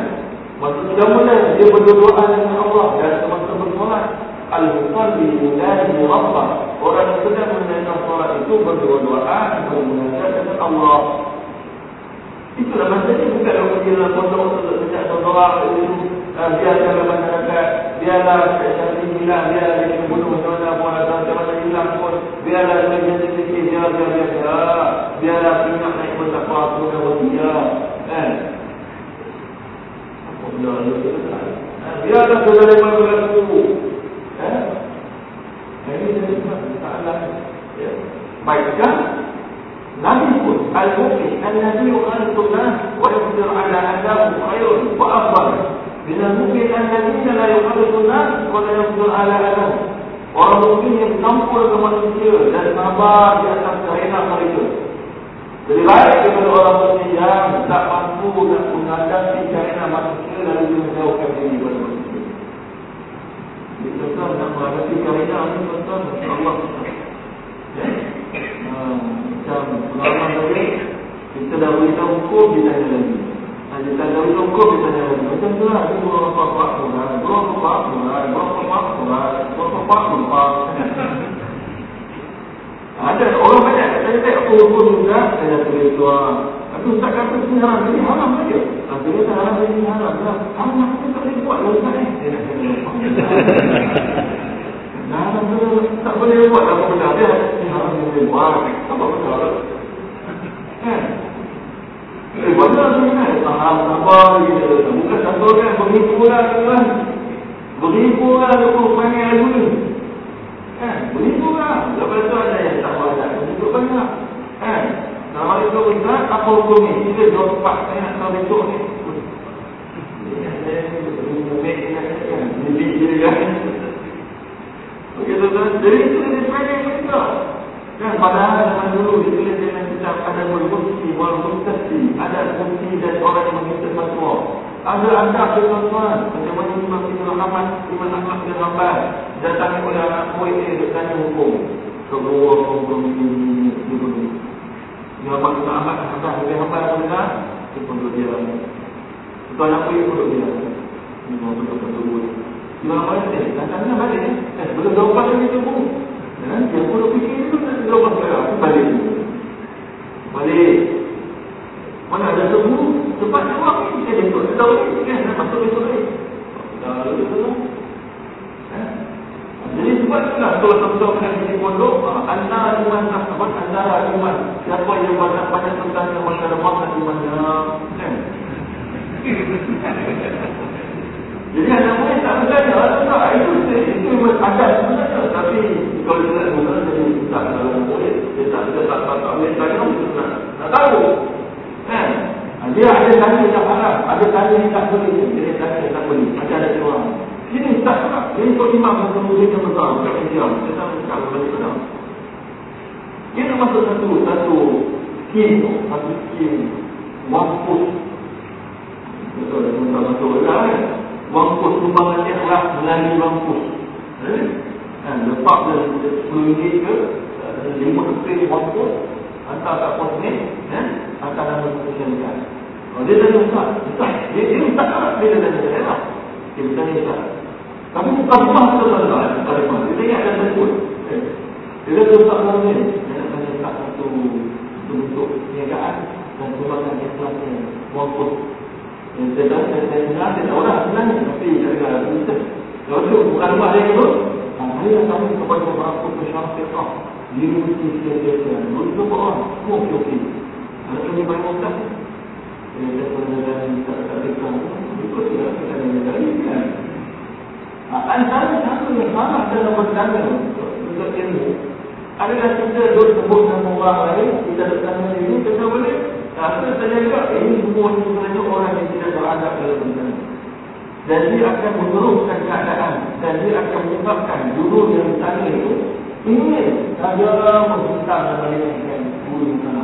Maksud keyamunan dia berdoa dengan Allah dan semasa bersolat. Al-Muqalli Yunani Rabbah Orang yang sedang menjalankan solat itu berdoa-doa Bermunajat dengan Allah Itulah maksudnya bukan orang pergi dalam pondok untuk sejak doa itu biarkanlah masyarakat biarlah syarikat hilang biarlah dia bunuh macam mana pun atau macam mana hilang pun biarlah dia jadi sikit biar biar biar biar biarlah minyak naik pun tak apa pun dia kan? Apa benda lu biarlah saudara yang berlaku eh ini jadi tak ada ya? Baikkan Nabi pun al-mu'min an-nabi yukhaliqu an-nas wa yaqdir ala adabu khairun wa afdal. Bila mungkin an-nabi la yukhaliqu an-nas wa. Orang mukmin yang campur ke manusia dan sabar di atas kehendak mereka. Lebih baik daripada orang mukmin yang tak mampu dan menghadapi kehendak manusia lalu dia menjauhkan diri daripada manusia. Kita tahu nak menghadapi kehendak ini tuan-tuan, Allah. Ya? Hmm macam pengalaman tadi kita dah beritahu hukum dia tanya lagi. Kita dah beritahu hukum dia tanya lagi. Macam tu lah itu orang apa-apa Tuhan orang apa-apa Tuhan orang apa-apa Tuhan orang apa-apa Tuhan ada orang banyak saya tak aku hukum juga saya tulis tuan tapi Ustaz kata ini haram jadi haram saja. Dia haram jadi haram haram kita tak boleh buat lah Ustaz eh Nah, tak boleh buat apa benda dia. Harus boleh buat. Apa benda? Kan? Eh, benda tu kan? Faham apa gitu. Bukan satu kan beribu lah kan? Beribu lah tu panggil lagu ni. Kan? Beribu lah. Lepas tu ada yang tak banyak. Beribu banyak. Kan? Nama itu Ustaz, apa hukum ni? Kita jawab cepat. Saya nak tahu besok ni. Ya, kan? Jadi, jadi, jadi itu dia sepeda juga. Kan padahal zaman dulu ditulis dengan kitab ada berbukti walaupun testi ada bukti dan orang yang meminta fatwa. Ada anda tuan-tuan macam mana Imam Ibn Muhammad Imam Ahmad bin Hanbal datang oleh anak murid dia untuk tanya hukum. Kedua hukum ini ini Imam Ahmad bin Ahmad Hanbal bin Hanbal pun dah itu pun dia. Itu anak murid pun dia. Ini mau betul-betul Imam Malik ni, tanya balik ni. Eh, belum jawapan lagi tu pun. Ya, dia pun fikir itu tak jawapan saya. Aku balik. Balik. Mana ada semua, cepat jawab ni. Saya besok. Saya tahu ni. Kan, nak masuk besok ni. Dah lalu tu lah. Jadi sebab itulah kalau tuan-tuan kena di pondok, antara iman sahabat, antara iman. Siapa yang banyak-banyak tentang yang dan imannya. Kan? Jadi anak murid tak bertanya, tak, itu itu memang ada sebenarnya. Tapi kalau dia nak guna, jadi tak dalam murid, dia tak bisa tak tak tak boleh tanya, dia nak tahu. Dia ada tanya yang haram, ada tanya yang tak boleh, dia tanya yang tak boleh. Macam ada orang. Ini tak tak, ini kau imam untuk murid yang besar, bukan India. Dia tak bisa kalau balik benar. Ini masuk satu, satu skim, satu skim, mampus. Betul, dia masuk-masuk. Kan? Wangkus sumbangan ikhlas melalui wangkus. Eh? Ha, lepas dia RM10 ke, RM5 ke wangkus, hantar kat pos ni, eh? hantar nama keputusan Kalau dia tanya Ustaz, Ustaz, dia, dia Ustaz tak? Dia tanya saya lah. Dia bertanya Ustaz. Tapi bukan rumah tu tuan-tuan, bukan rumah. Dia sebut. Eh? Dia kata Ustaz orang ni, dia nak tanya Ustaz satu bentuk perniagaan dan sumbangan ikhlasnya wangkus saya tahu, saya saya dengar, saya tahu lah sebenarnya Tapi saya dengar lah, kita. Kalau tu bukan rumah dia itu Saya yang tanya kepada beberapa pesyarat fiqah Di universiti sekian-sekian Lalu itu orang? Semua okey-okey Ada kami banyak orang Saya kata dengan tak fiqah Ikut dia, kita. Ada yang dari kan Antara satu yang salah dalam bertanya. Untuk ilmu. Adakah kita duduk sebut nama orang lain Kita bertanya ini, kita boleh tapi saya juga ini semua ini sebenarnya orang yang tidak beradab dalam dunia. Dan dia akan meneruskan keadaan dan dia akan menyebabkan juru yang ditanya itu ingin saja menghutang dan menyebabkan yang sana.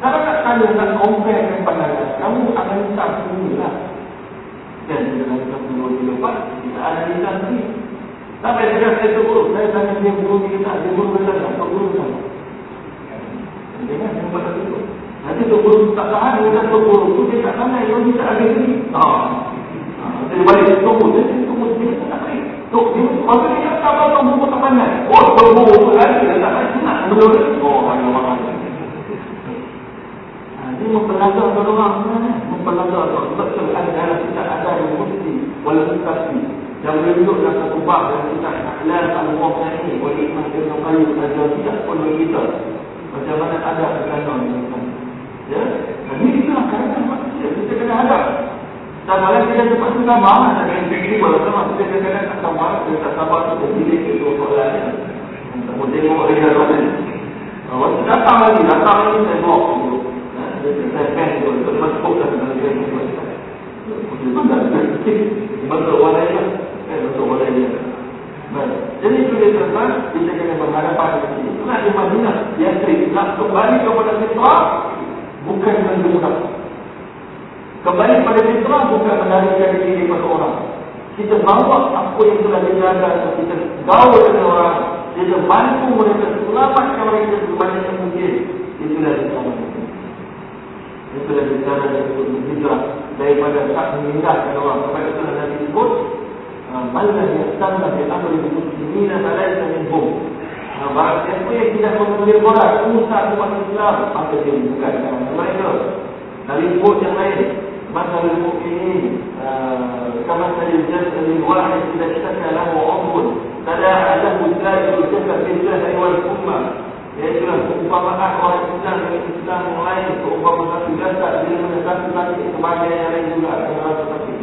Kalau nak tanya nak compare dengan pandangan, kamu akan minta sendirilah. Dan dalam satu dua tiga empat, kita ada di ni. Sampai saya saya guru, saya tanya dia guru kita, dia guru kita, apa guru kita. Jangan yang buat itu. Nanti tu guru tak tahan, dia kata guru tu dia tak tahan, dia bisa ada ni. Ha. Dia balik tunggu, dia tunggu dia tak baik. Tok dia, masa dia tak apa tahu buku tak pandai. Oh, tunggu tu lagi dia tak baik senang menurut. Oh, hanya makan. Ini mempelajar kepada orang. Mempelajar sebab ada dalam kita ada yang mesti walaupun tapi yang menunjuk dalam satu bab dalam kita ahlal al-mu'min ini oleh Imam Ibn Qayyim ada tidak pun kita macam mana ada kanon ya? Dan ini itulah kerana manusia. Kita kena ada dan malam kita cepat sudah marah dan yang begini malam sama kita kadang-kadang tak sabar kita tak sabar kita pilih ke dua soalan kemudian tengok lagi dalam Waktu datang lagi, datang lagi saya blok dulu. Saya pen dulu, saya masuk dah dalam dia. Itu dah bentuk walainya. Eh, bentuk Jadi itu dia tentang kita kena berhadapan di sini. Itulah di Madinah. Yang nak kembali kepada fitrah bukan dengan mudah. Kembali kepada fitrah bukan menarikan diri kepada orang. Kita bawa apa yang telah dijaga kita gaul dengan orang kita bantu mereka selamatkan mereka sebanyak yang mungkin. Itulah cara kita. Itulah kita berhijrah daripada tak memindahkan orang. Sebab itulah Nabi sebut, Malah yang sama di amri muslimina malaika minhum. Barang siapa yang tidak mengambil borak, usaha umat Islam, maka dia bukan mereka. Dari sebut yang lain, مثل المؤمنين كمثل الجسد الواحد اذا اشتكى له عضو تداعى له سائر الجسد بالسهر والحمى Iaitulah keumpamaan orang Islam dengan Islam yang lain Keumpamaan satu jasad Bila mana satu sakit Sebagai yang lain juga Akan rasa sakit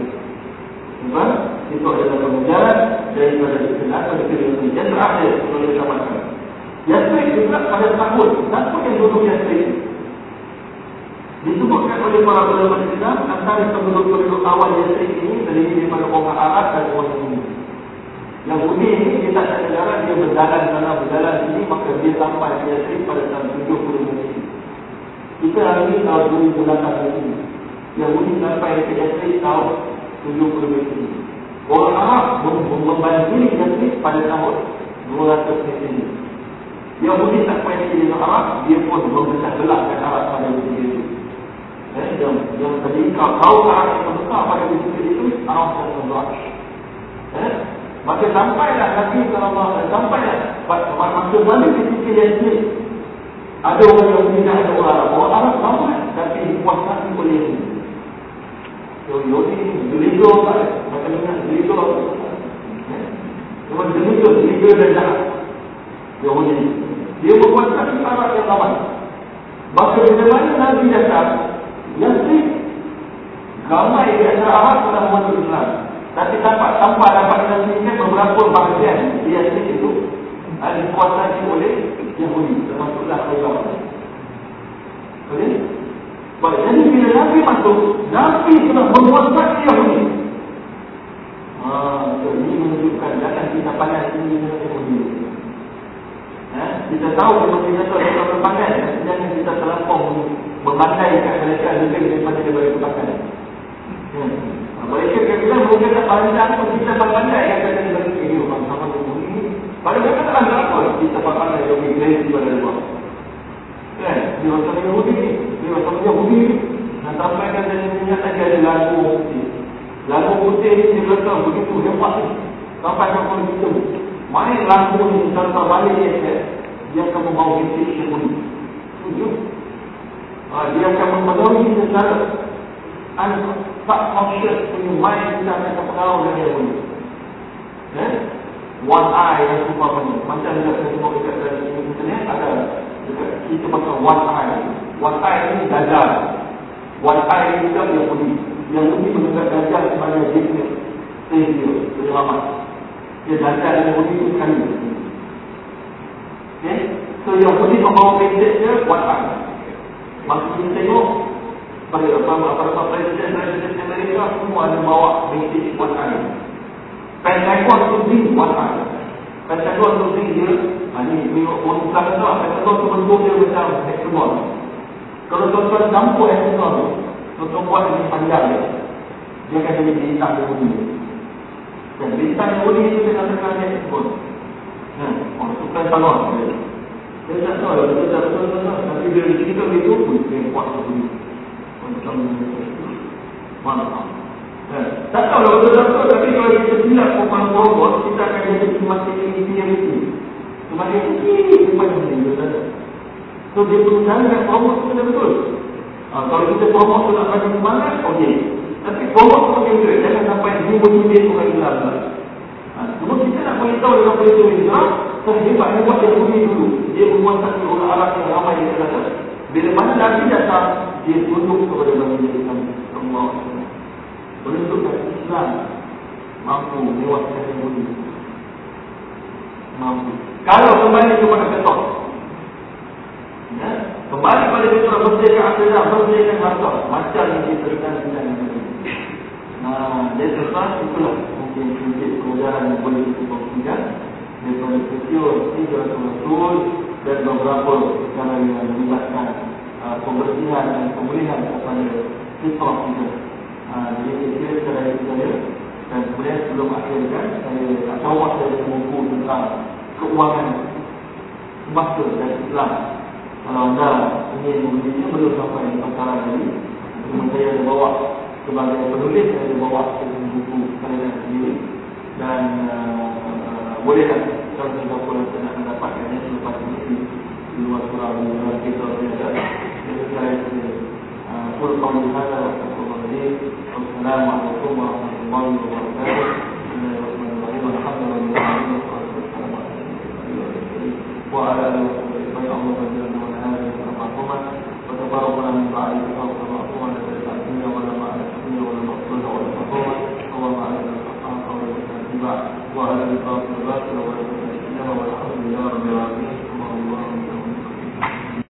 Sebab itu adalah kemujaran Daripada Islam Pada kiri Yang terakhir Untuk disamakan Yang terakhir juga pada tahun Siapa yang duduk yang terakhir Disebutkan oleh para ulama Islam Antara penduduk-penduduk awal yang terakhir ini Terdiri daripada orang Arab dan orang Bumi yang bumi ini kita tak negara dia berjalan sana berjalan sini maka dia sampai ke Yasrib pada tahun 70 Mesti. Kita hari ini tahun 2018 ini. Yang bumi sampai ke Yasrib tahun 70 Mesti. Orang Arab membanjiri Yasrib pada tahun 200 Mesti. Yang bumi tak payah di Arab dia pun memecah belah ke Arab pada Mesti itu. Eh, yang, yang tadi kau tahu Arab yang besar pada Mesti itu Arab dan Mesti. Eh, Maka sampailah Nabi SAW Sampailah Masa balik ketika yang ini Ada orang yang tidak ada orang Arab Orang Arab sama Tapi dikuasai oleh ini Yodi Gelido tak Maka ingat Gelido Cuma Gelido Gelido dan jahat. Yodi Dia berkuasai Arab yang lawan Maka bila mana Nabi Yang ini Ramai di antara Arab Sudah masuk Islam. Tapi dapat tanpa dapat dilakukan beberapa bahagian dia itu. Dikuasai oleh Yahudi termasuklah Khaybar. Okey? Jadi bila Nabi masuk, Nabi sudah menguasai Yahudi. Ah, so ini menunjukkan jangan kita pandai ini dengan Yahudi. Ha? Kita tahu kalau kita tahu kita berpandai, jangan kita terlampau memandaikan mereka lebih daripada daripada kebakaran. Hmm. Mereka kata bilang mereka tak pandang pun kita pandai yang kata dia ini orang sama dengan ini. Pada mereka tak ada apa kita pandai yang migrasi pada luar. Kan? Dia macam Yahudi ni. Macam Yahudi ni. Dan sampai kan dia punya tadi ada lagu putih. Lagu putih ni dia kata begitu hebat ni. Sampai ke pun begitu. Main lagu ni tanpa balik dia dia akan membawa yang unik. Tujuh. Ha, dia akan memenuhi secara tak conscious punya mind kita akan terpengaruh dengan dia punya. Eh? One eye yang sumpah. Macam dia akan sebut dekat dalam internet ada kita pakai one eye. One eye ni dajjal. One eye ni juga. Yang ini menunjuk dajjal sebagai jenis savior, penyelamat. Dia dajjal yang itu sekali. Okay? So yang membawa message dia eye. Maksud kita tengok pada apa apa presiden presiden Amerika semua ada bawa buat kami. Pentagon tu bring buat kami. Pentagon tu bring dia, ni minyak pun bukan betul. Pentagon tu bentuk dia macam hexagon. Kalau tuan-tuan campur hexagon tu, tuan-tuan buat ini panjang dia. Dia akan jadi bintang yang unik. Dan bintang yang unik itu dia katakan hexagon. Nah, oh, tu pentagon. Dia tak tahu, dia tak tahu, dia tak tahu. Tapi dia cerita begitu, dia kuat tu Mana? Eh, tak tahu lah betul-betul tapi kalau kita silap perempuan robot kita akan jadi semakin infinity semakin tinggi semakin tinggi so dia berusaha dengan robot itu betul Ha, kalau kita promosi nak bagi semangat, okey. Tapi promosi tu juga, jangan sampai ni motivate orang Islam lah. Ha, cuma kita nak beritahu dalam berita Islam, sehebat hebat yang bunyi dulu. Dia menguasai orang Arab yang ramai yang kata. Bila mana Nabi datang, dia tunduk kepada baginda Islam. Allah. Menunjukkan Islam mampu lewatkan yang bunyi. Mampu. Kalau kembali kepada ketok, ya, kembali pada ketok bersihkan akidah, bersihkan harta, macam yang diberikan yang tadi. Nah, dia terus itulah mungkin sedikit pelajaran yang boleh kita kongsikan daripada kecil tiga rasul dan beberapa cara yang melibatkan uh, pembersihan dan pemulihan kepada fitrah kita. Jadi saya kira secara saya dan kemudian sebelum akhirkan saya nak tahu saya buku tentang keuangan semasa dan Islam kalau anda ingin memiliki penuh sampai di perkara ini. Cuma saya ada bawa sebagai penulis yang dibawa ke buku saya sendiri. Dan bolehlah kalau kita boleh nak mendapatkannya selepas ini di luar surau luar kita berada jadi saya pun eh, panggil saya Assalamualaikum warahmatullahi wabarakatuh. Bismillahirrahmanirrahim Alhamdulillahirrahmanirrahim Wa ala ala ala wa sallam. تبرأ من بعيد فوق مأمون بالمأمون ولا مع المسكين ولا مقبول ولا مقبول هو مع الأحقاق ولا متنبع وعلى الباطل باطل ولا متنبع ولا حول يا رب العالمين.